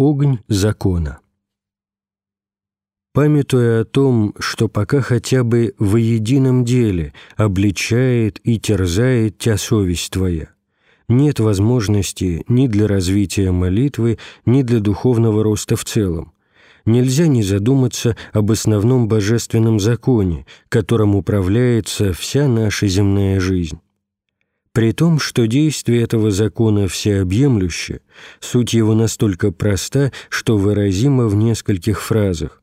Огонь закона. Памятуя о том, что пока хотя бы во едином деле обличает и терзает тебя совесть твоя, нет возможности ни для развития молитвы, ни для духовного роста в целом. Нельзя не задуматься об основном божественном законе, которым управляется вся наша земная жизнь. При том, что действие этого закона всеобъемлюще, суть его настолько проста, что выразима в нескольких фразах.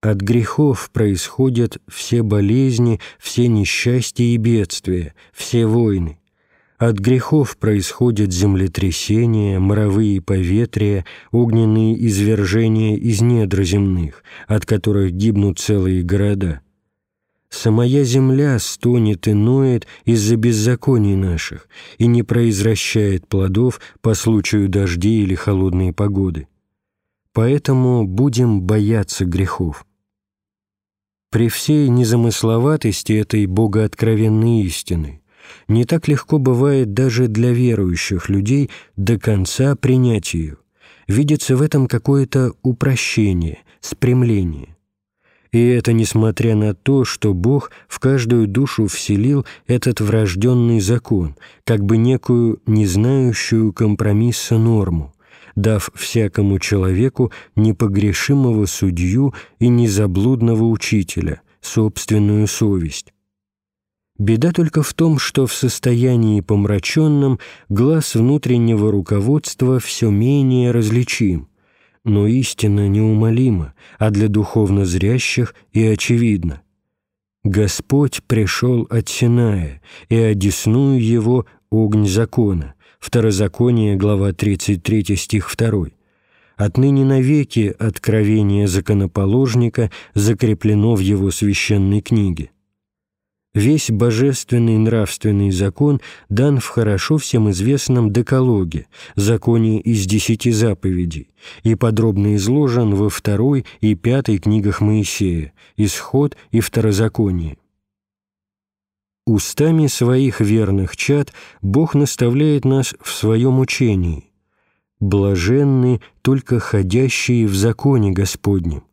От грехов происходят все болезни, все несчастья и бедствия, все войны. От грехов происходят землетрясения, моровые поветрия, огненные извержения из недр земных, от которых гибнут целые города – Самая земля стонет и ноет из-за беззаконий наших и не произвращает плодов по случаю дождей или холодной погоды. Поэтому будем бояться грехов. При всей незамысловатости этой богооткровенной истины не так легко бывает даже для верующих людей до конца принять ее. Видится в этом какое-то упрощение, спрямление. И это несмотря на то, что Бог в каждую душу вселил этот врожденный закон, как бы некую незнающую компромисса норму, дав всякому человеку непогрешимого судью и незаблудного учителя, собственную совесть. Беда только в том, что в состоянии помраченном глаз внутреннего руководства все менее различим, но истина неумолима, а для духовно зрящих и очевидна. Господь пришел от Синая, и одесную его огонь закона. Второзаконие, глава 33, стих 2. Отныне навеки откровение законоположника закреплено в его священной книге. Весь божественный нравственный закон дан в хорошо всем известном Декалоге, законе из десяти заповедей, и подробно изложен во второй и пятой книгах Моисея, Исход и Второзаконие. Устами своих верных чад Бог наставляет нас в своем учении. «Блаженны только ходящие в законе Господнем,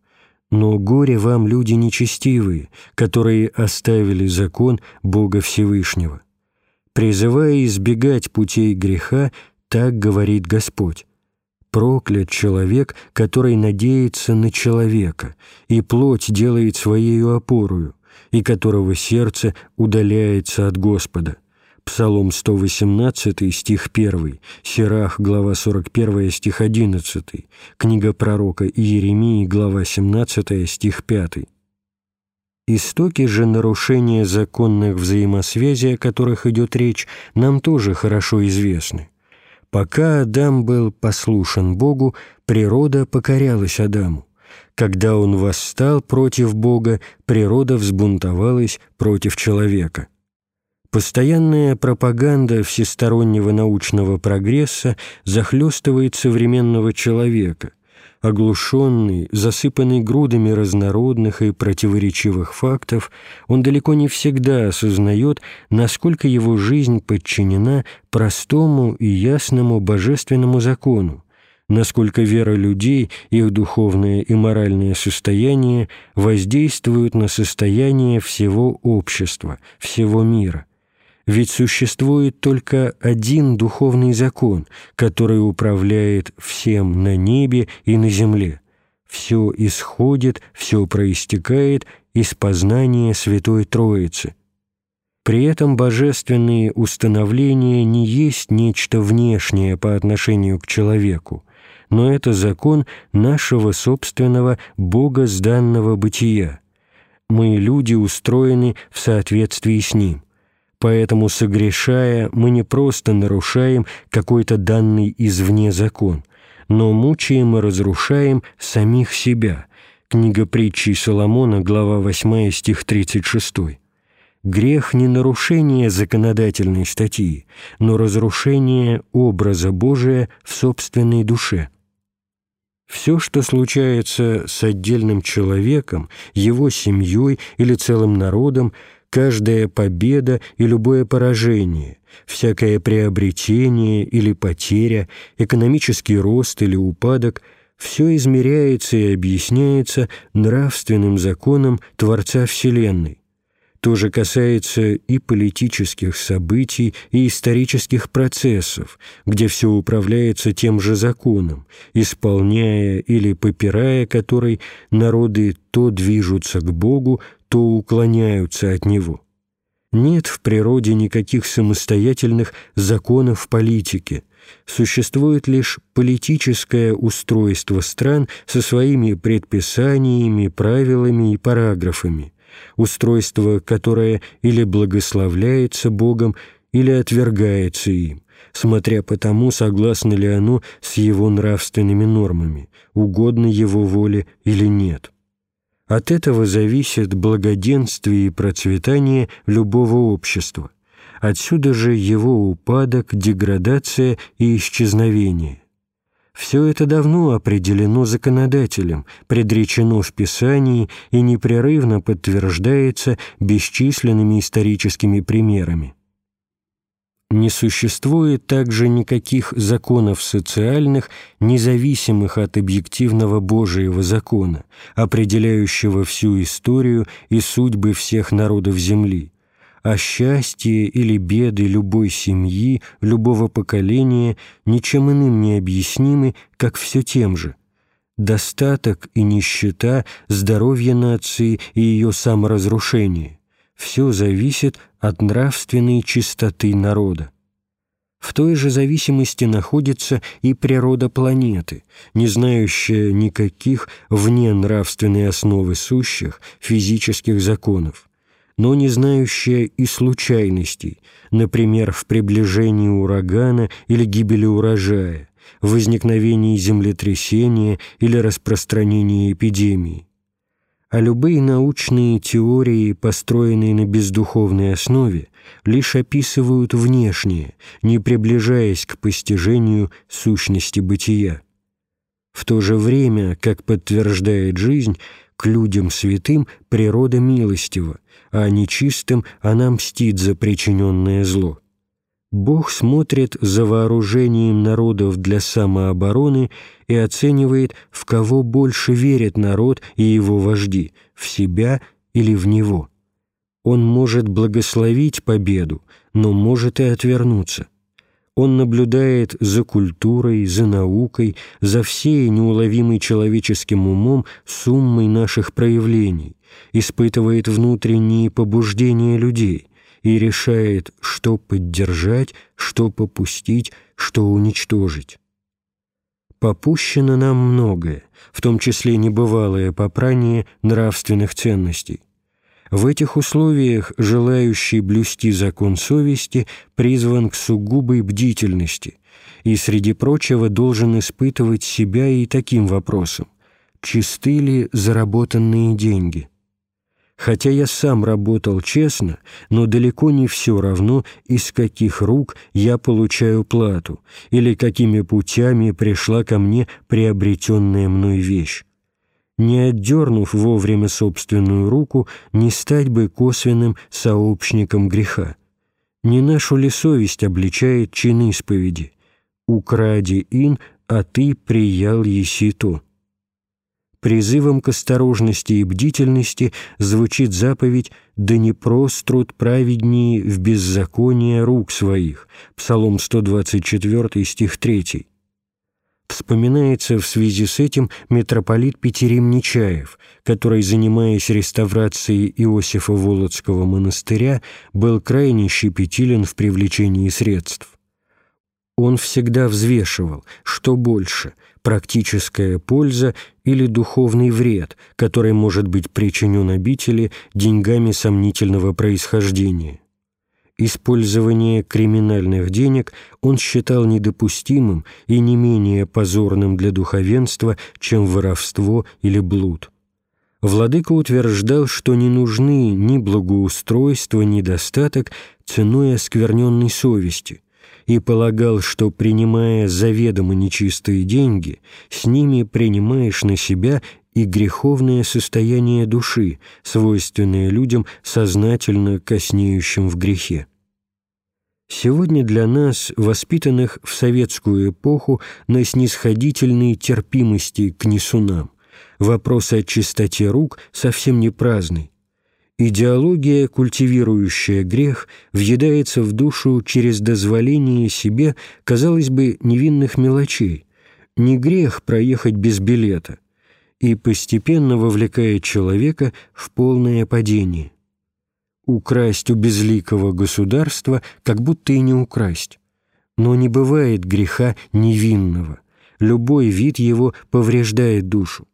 но горе вам, люди нечестивые, которые оставили закон Бога Всевышнего. Призывая избегать путей греха, так говорит Господь. Проклят человек, который надеется на человека, и плоть делает своею опорою, и которого сердце удаляется от Господа. Псалом 118, стих 1, Сирах, глава 41, стих 11, книга пророка Иеремии, глава 17, стих 5. Истоки же нарушения законных взаимосвязей, о которых идет речь, нам тоже хорошо известны. Пока Адам был послушен Богу, природа покорялась Адаму. Когда он восстал против Бога, природа взбунтовалась против человека – Постоянная пропаганда всестороннего научного прогресса захлестывает современного человека. Оглушенный, засыпанный грудами разнородных и противоречивых фактов, он далеко не всегда осознает, насколько его жизнь подчинена простому и ясному божественному закону, насколько вера людей, их духовное и моральное состояние воздействуют на состояние всего общества, всего мира. Ведь существует только один духовный закон, который управляет всем на небе и на земле. Все исходит, все проистекает из познания Святой Троицы. При этом божественные установления не есть нечто внешнее по отношению к человеку, но это закон нашего собственного богозданного бытия. Мы, люди, устроены в соответствии с ним. Поэтому, согрешая, мы не просто нарушаем какой-то данный извне закон, но мучаем и разрушаем самих себя. Книга притчи Соломона, глава 8, стих 36. Грех не нарушение законодательной статьи, но разрушение образа Божия в собственной душе. Все, что случается с отдельным человеком, его семьей или целым народом, каждая победа и любое поражение, всякое приобретение или потеря, экономический рост или упадок – все измеряется и объясняется нравственным законом Творца Вселенной, то же касается и политических событий, и исторических процессов, где все управляется тем же законом, исполняя или попирая который народы то движутся к Богу, то уклоняются от Него. Нет в природе никаких самостоятельных законов политики. Существует лишь политическое устройство стран со своими предписаниями, правилами и параграфами – устройство, которое или благословляется Богом, или отвергается им, смотря по тому, согласно ли оно с его нравственными нормами, угодно его воле или нет. От этого зависит благоденствие и процветание любого общества. Отсюда же его упадок, деградация и исчезновение. Все это давно определено законодателем, предречено в Писании и непрерывно подтверждается бесчисленными историческими примерами. Не существует также никаких законов социальных, независимых от объективного Божьего закона, определяющего всю историю и судьбы всех народов Земли, а счастье или беды любой семьи, любого поколения ничем иным не объяснимы, как все тем же. Достаток и нищета, здоровье нации и ее саморазрушение – все зависит от нравственной чистоты народа. В той же зависимости находится и природа планеты, не знающая никаких вне нравственной основы сущих физических законов но не знающая и случайностей, например, в приближении урагана или гибели урожая, возникновении землетрясения или распространении эпидемии. А любые научные теории, построенные на бездуховной основе, лишь описывают внешнее, не приближаясь к постижению сущности бытия. В то же время, как подтверждает жизнь, к людям святым природа милостива, а нечистым она мстит за причиненное зло. Бог смотрит за вооружением народов для самообороны и оценивает, в кого больше верит народ и его вожди, в себя или в него. Он может благословить победу, но может и отвернуться. Он наблюдает за культурой, за наукой, за всей неуловимой человеческим умом суммой наших проявлений, испытывает внутренние побуждения людей и решает, что поддержать, что попустить, что уничтожить. Попущено нам многое, в том числе небывалое попрание нравственных ценностей. В этих условиях желающий блюсти закон совести призван к сугубой бдительности и, среди прочего, должен испытывать себя и таким вопросом «Чисты ли заработанные деньги?» Хотя я сам работал честно, но далеко не все равно, из каких рук я получаю плату или какими путями пришла ко мне приобретенная мной вещь не отдернув вовремя собственную руку, не стать бы косвенным сообщником греха. Не нашу ли совесть обличает чин исповеди? «Укради ин, а ты приял еси то». Призывом к осторожности и бдительности звучит заповедь «Да не прост труд праведнее в беззаконие рук своих» Псалом 124, стих 3. Вспоминается в связи с этим митрополит Петерим Нечаев, который, занимаясь реставрацией Иосифа Володского монастыря, был крайне щепетилен в привлечении средств. Он всегда взвешивал, что больше – практическая польза или духовный вред, который может быть причинен обители деньгами сомнительного происхождения. Использование криминальных денег он считал недопустимым и не менее позорным для духовенства, чем воровство или блуд. Владыка утверждал, что не нужны ни благоустройство, ни достаток ценой оскверненной совести, и полагал, что, принимая заведомо нечистые деньги, с ними принимаешь на себя и греховное состояние души, свойственное людям, сознательно коснеющим в грехе. Сегодня для нас, воспитанных в советскую эпоху на снисходительной терпимости к несунам, вопрос о чистоте рук совсем не праздный. Идеология, культивирующая грех, въедается в душу через дозволение себе, казалось бы, невинных мелочей. Не грех проехать без билета и постепенно вовлекает человека в полное падение. Украсть у безликого государства как будто и не украсть. Но не бывает греха невинного. Любой вид его повреждает душу.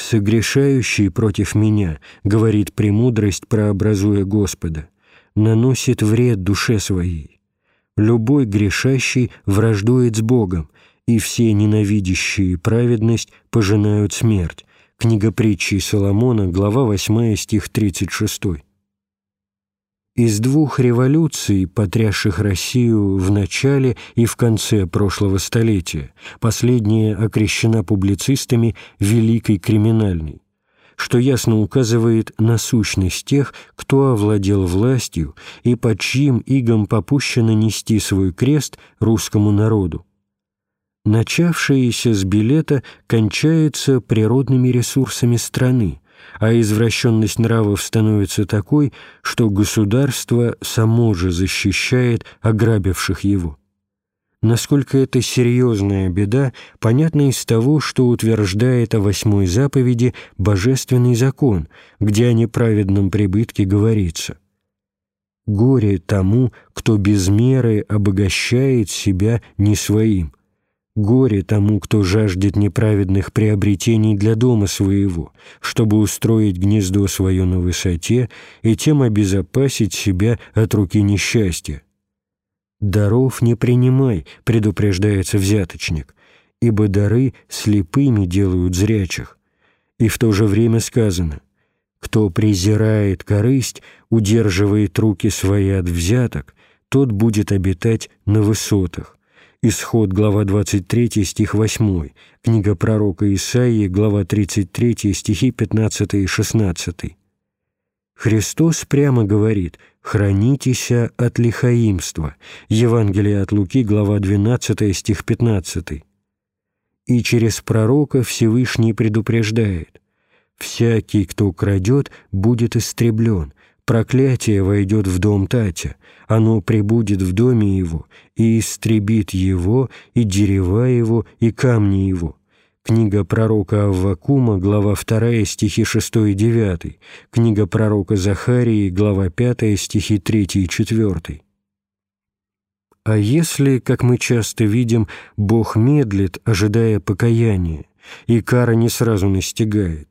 «Согрешающий против меня, — говорит премудрость, прообразуя Господа, — наносит вред душе своей. Любой грешащий враждует с Богом, и все ненавидящие праведность пожинают смерть». Книга притчи Соломона, глава 8, стих 36. Из двух революций, потрясших Россию в начале и в конце прошлого столетия, последняя окрещена публицистами «Великой криминальной», что ясно указывает на сущность тех, кто овладел властью и под чьим игом попущено нести свой крест русскому народу. Начавшееся с билета кончается природными ресурсами страны, а извращенность нравов становится такой, что государство само же защищает ограбивших его. Насколько это серьезная беда, понятно из того, что утверждает о восьмой заповеди божественный закон, где о неправедном прибытке говорится. «Горе тому, кто без меры обогащает себя не своим, Горе тому, кто жаждет неправедных приобретений для дома своего, чтобы устроить гнездо свое на высоте и тем обезопасить себя от руки несчастья. «Даров не принимай», — предупреждается взяточник, «ибо дары слепыми делают зрячих». И в то же время сказано, «Кто презирает корысть, удерживает руки свои от взяток, тот будет обитать на высотах». Исход, глава 23, стих 8, книга пророка Исаии, глава 33, стихи 15 и 16. Христос прямо говорит «Хранитеся от лихаимства» Евангелие от Луки, глава 12, стих 15. И через пророка Всевышний предупреждает «Всякий, кто крадет, будет истреблен, проклятие войдет в дом Татя, оно прибудет в доме его и истребит его, и дерева его, и камни его». Книга пророка Аввакума, глава 2, стихи 6 и 9. Книга пророка Захарии, глава 5, стихи 3 и 4. А если, как мы часто видим, Бог медлит, ожидая покаяния, и кара не сразу настигает,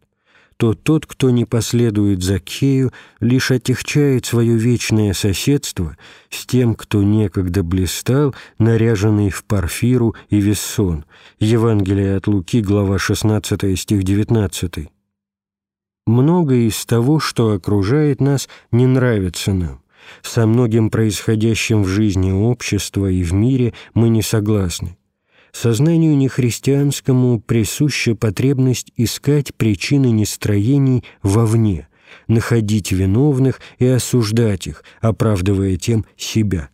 то тот, кто не последует за Кею, лишь отягчает свое вечное соседство с тем, кто некогда блистал, наряженный в парфиру и вессон. Евангелие от Луки, глава 16, стих 19. Многое из того, что окружает нас, не нравится нам. Со многим происходящим в жизни общества и в мире мы не согласны. Сознанию нехристианскому присуща потребность искать причины нестроений вовне, находить виновных и осуждать их, оправдывая тем себя.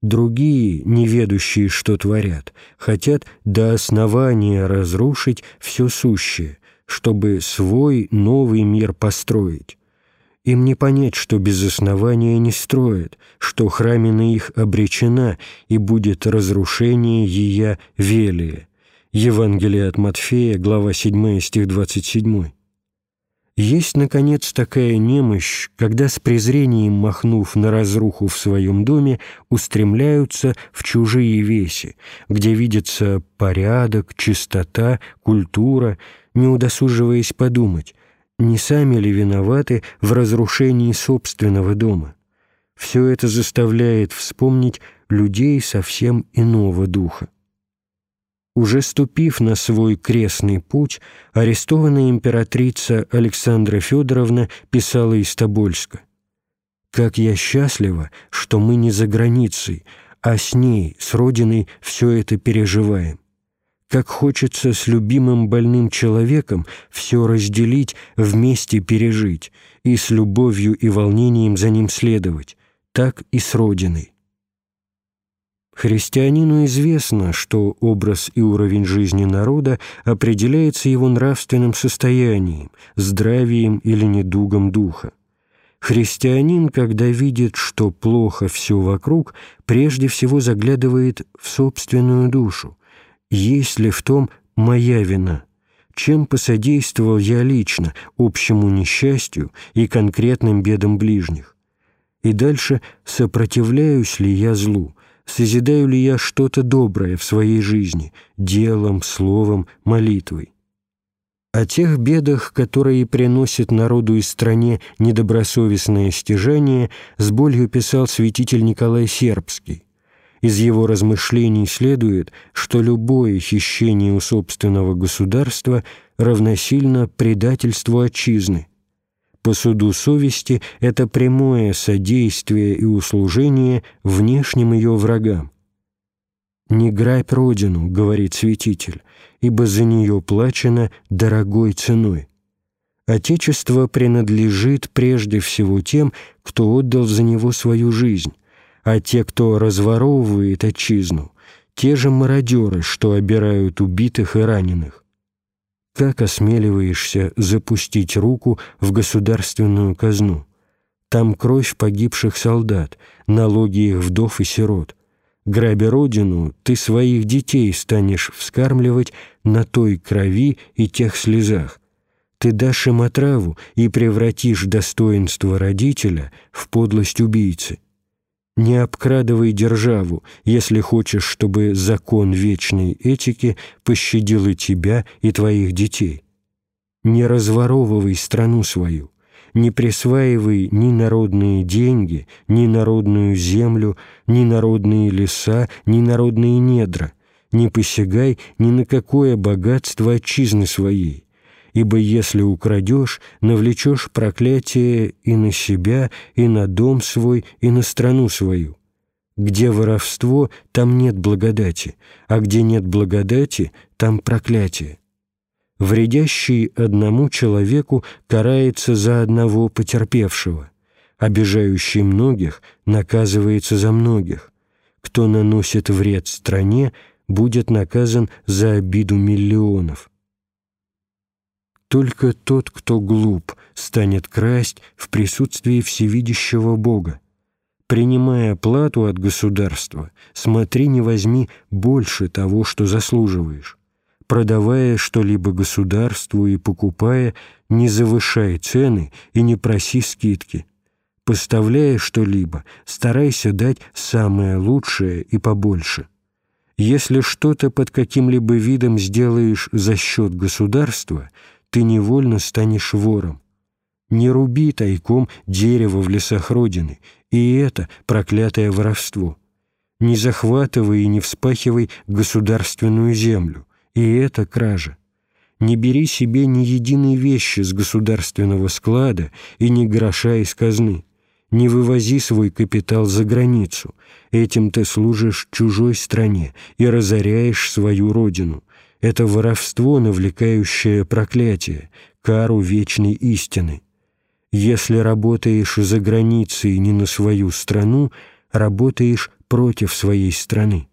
Другие, неведущие, что творят, хотят до основания разрушить все сущее, чтобы свой новый мир построить. Им не понять, что без основания не строят, что храмина их обречена, и будет разрушение ее велие. Евангелие от Матфея, глава 7, стих 27. Есть, наконец, такая немощь, когда с презрением махнув на разруху в своем доме, устремляются в чужие веси, где видится порядок, чистота, культура, не удосуживаясь подумать, не сами ли виноваты в разрушении собственного дома? Все это заставляет вспомнить людей совсем иного духа. Уже ступив на свой крестный путь, арестованная императрица Александра Федоровна писала из Тобольска. «Как я счастлива, что мы не за границей, а с ней, с Родиной, все это переживаем. Как хочется с любимым больным человеком все разделить, вместе пережить и с любовью и волнением за ним следовать, так и с Родиной. Христианину известно, что образ и уровень жизни народа определяется его нравственным состоянием, здравием или недугом духа. Христианин, когда видит, что плохо все вокруг, прежде всего заглядывает в собственную душу. Есть ли в том моя вина? Чем посодействовал я лично общему несчастью и конкретным бедам ближних? И дальше сопротивляюсь ли я злу? созидаю ли я что-то доброе в своей жизни, делом, словом, молитвой. О тех бедах, которые приносят народу и стране недобросовестное стяжание, с болью писал святитель Николай Сербский. Из его размышлений следует, что любое хищение у собственного государства равносильно предательству отчизны, по суду совести это прямое содействие и услужение внешним ее врагам. «Не грабь родину», — говорит святитель, «ибо за нее плачено дорогой ценой». Отечество принадлежит прежде всего тем, кто отдал за него свою жизнь, а те, кто разворовывает отчизну, те же мародеры, что обирают убитых и раненых. Как осмеливаешься запустить руку в государственную казну? Там кровь погибших солдат, налоги их вдов и сирот. Грабя родину, ты своих детей станешь вскармливать на той крови и тех слезах. Ты дашь им отраву и превратишь достоинство родителя в подлость убийцы. Не обкрадывай державу, если хочешь, чтобы закон вечной этики пощадил и тебя, и твоих детей. Не разворовывай страну свою, не присваивай ни народные деньги, ни народную землю, ни народные леса, ни народные недра, не посягай ни на какое богатство отчизны своей, ибо если украдешь, навлечешь проклятие и на себя, и на дом свой, и на страну свою. Где воровство, там нет благодати, а где нет благодати, там проклятие. Вредящий одному человеку карается за одного потерпевшего, обижающий многих наказывается за многих. Кто наносит вред стране, будет наказан за обиду миллионов. Только тот, кто глуп, станет красть в присутствии всевидящего Бога. Принимая плату от государства, смотри, не возьми больше того, что заслуживаешь. Продавая что-либо государству и покупая, не завышай цены и не проси скидки. Поставляя что-либо, старайся дать самое лучшее и побольше. Если что-то под каким-либо видом сделаешь за счет государства – ты невольно станешь вором. Не руби тайком дерево в лесах Родины, и это проклятое воровство. Не захватывай и не вспахивай государственную землю, и это кража. Не бери себе ни единой вещи с государственного склада и ни гроша из казны. Не вывози свой капитал за границу. Этим ты служишь чужой стране и разоряешь свою родину это воровство, навлекающее проклятие, кару вечной истины. Если работаешь за границей не на свою страну, работаешь против своей страны.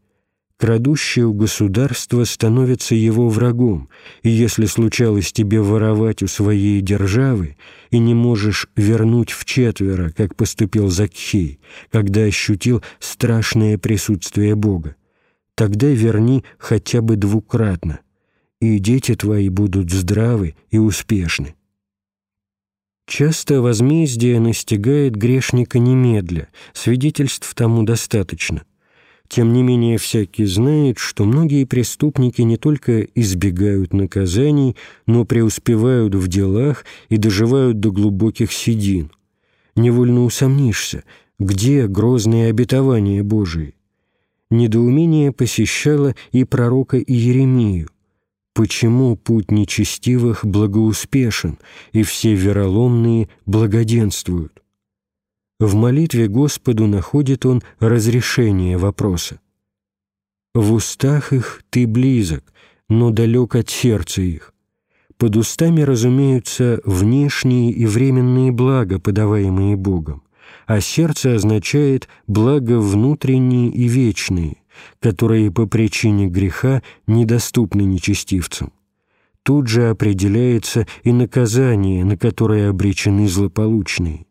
Крадущее у государства становится его врагом, и если случалось тебе воровать у своей державы и не можешь вернуть в четверо, как поступил Закхей, когда ощутил страшное присутствие Бога, тогда верни хотя бы двукратно, и дети твои будут здравы и успешны. Часто возмездие настигает грешника немедля, свидетельств тому достаточно. Тем не менее, всякий знает, что многие преступники не только избегают наказаний, но преуспевают в делах и доживают до глубоких седин. Невольно усомнишься, где грозные обетования Божии недоумение посещало и пророка Иеремию. Почему путь нечестивых благоуспешен, и все вероломные благоденствуют? В молитве Господу находит он разрешение вопроса. «В устах их ты близок, но далек от сердца их. Под устами разумеются внешние и временные блага, подаваемые Богом, а сердце означает благо внутренние и вечные, которые по причине греха недоступны нечестивцам. Тут же определяется и наказание, на которое обречены злополучные.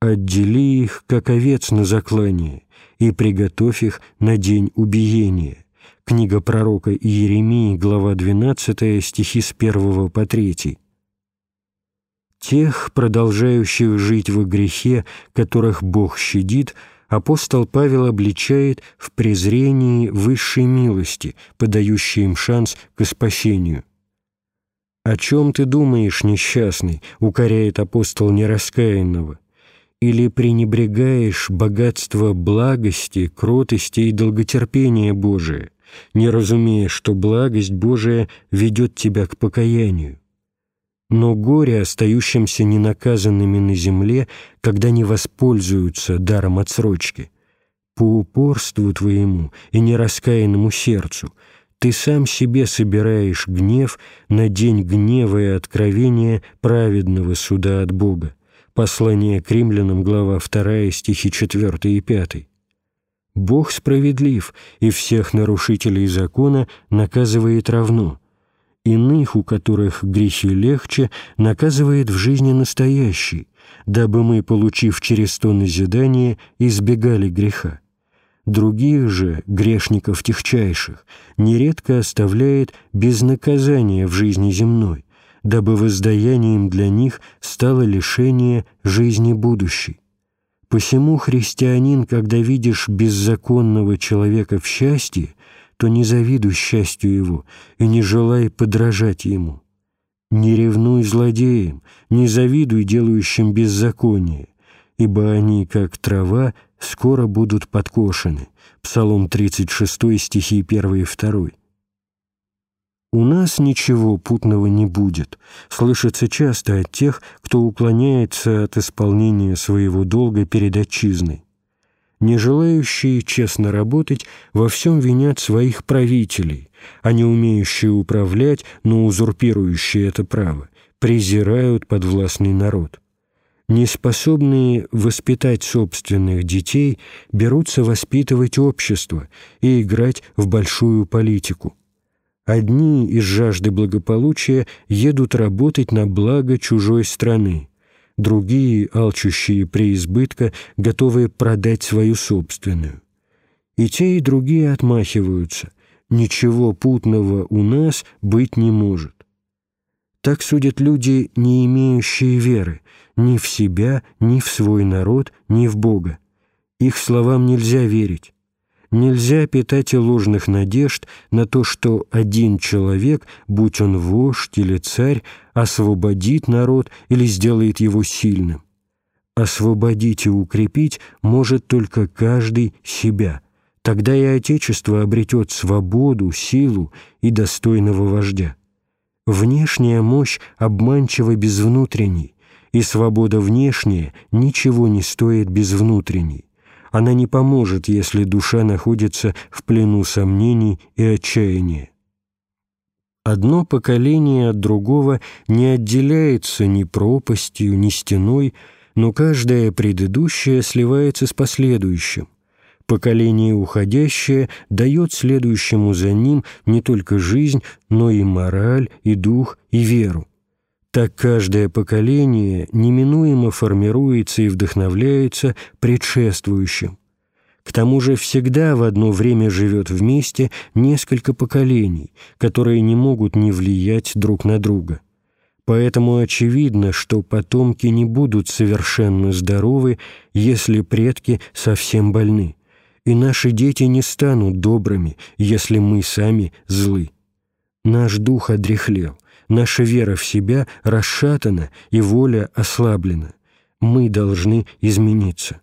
«Отдели их, как овец на заклание, и приготовь их на день убиения». Книга пророка Иеремии, глава 12, стихи с 1 по 3. Тех, продолжающих жить во грехе, которых Бог щадит – апостол Павел обличает в презрении высшей милости, подающей им шанс к спасению. «О чем ты думаешь, несчастный?» — укоряет апостол нераскаянного. «Или пренебрегаешь богатство благости, кротости и долготерпения Божия, не разумея, что благость Божия ведет тебя к покаянию? Но горе остающимся ненаказанными на земле, когда не воспользуются даром отсрочки. По упорству твоему и нераскаянному сердцу ты сам себе собираешь гнев на день гнева и откровения праведного суда от Бога. Послание к римлянам, глава 2, стихи 4 и 5. Бог справедлив, и всех нарушителей закона наказывает равно – иных, у которых грехи легче, наказывает в жизни настоящей, дабы мы, получив через то назидание, избегали греха. Других же, грешников техчайших, нередко оставляет без наказания в жизни земной, дабы воздаянием для них стало лишение жизни будущей. Посему христианин, когда видишь беззаконного человека в счастье, то не завидуй счастью его и не желай подражать ему. Не ревнуй злодеям, не завидуй делающим беззаконие, ибо они, как трава, скоро будут подкошены. Псалом 36, стихи 1 и 2. «У нас ничего путного не будет», слышится часто от тех, кто уклоняется от исполнения своего долга перед отчизной не желающие честно работать, во всем винят своих правителей, а не умеющие управлять, но узурпирующие это право, презирают подвластный народ. Неспособные воспитать собственных детей берутся воспитывать общество и играть в большую политику. Одни из жажды благополучия едут работать на благо чужой страны, другие, алчущие преизбытка, готовые продать свою собственную. И те, и другие отмахиваются. Ничего путного у нас быть не может. Так судят люди, не имеющие веры, ни в себя, ни в свой народ, ни в Бога. Их словам нельзя верить. Нельзя питать и ложных надежд на то, что один человек, будь он вождь или царь, освободит народ или сделает его сильным. Освободить и укрепить может только каждый себя. Тогда и Отечество обретет свободу, силу и достойного вождя. Внешняя мощь обманчива без внутренней, и свобода внешняя ничего не стоит без внутренней. Она не поможет, если душа находится в плену сомнений и отчаяния. Одно поколение от другого не отделяется ни пропастью, ни стеной, но каждое предыдущее сливается с последующим. Поколение уходящее дает следующему за ним не только жизнь, но и мораль, и дух, и веру. Так каждое поколение неминуемо формируется и вдохновляется предшествующим. К тому же всегда в одно время живет вместе несколько поколений, которые не могут не влиять друг на друга. Поэтому очевидно, что потомки не будут совершенно здоровы, если предки совсем больны, и наши дети не станут добрыми, если мы сами злы. Наш дух одряхлел, Наша вера в себя расшатана и воля ослаблена. Мы должны измениться.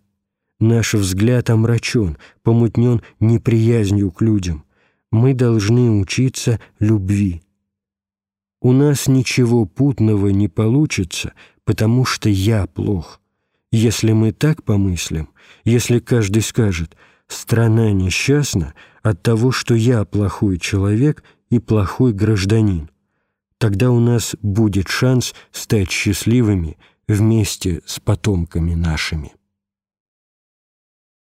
Наш взгляд омрачен, помутнен неприязнью к людям. Мы должны учиться любви. У нас ничего путного не получится, потому что я плох. Если мы так помыслим, если каждый скажет «страна несчастна от того, что я плохой человек и плохой гражданин. Тогда у нас будет шанс стать счастливыми вместе с потомками нашими.